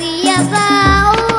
ia baú.